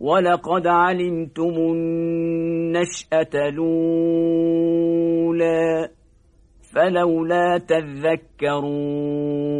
ولقد علمتم النشأة الأولى فلولا تذكرون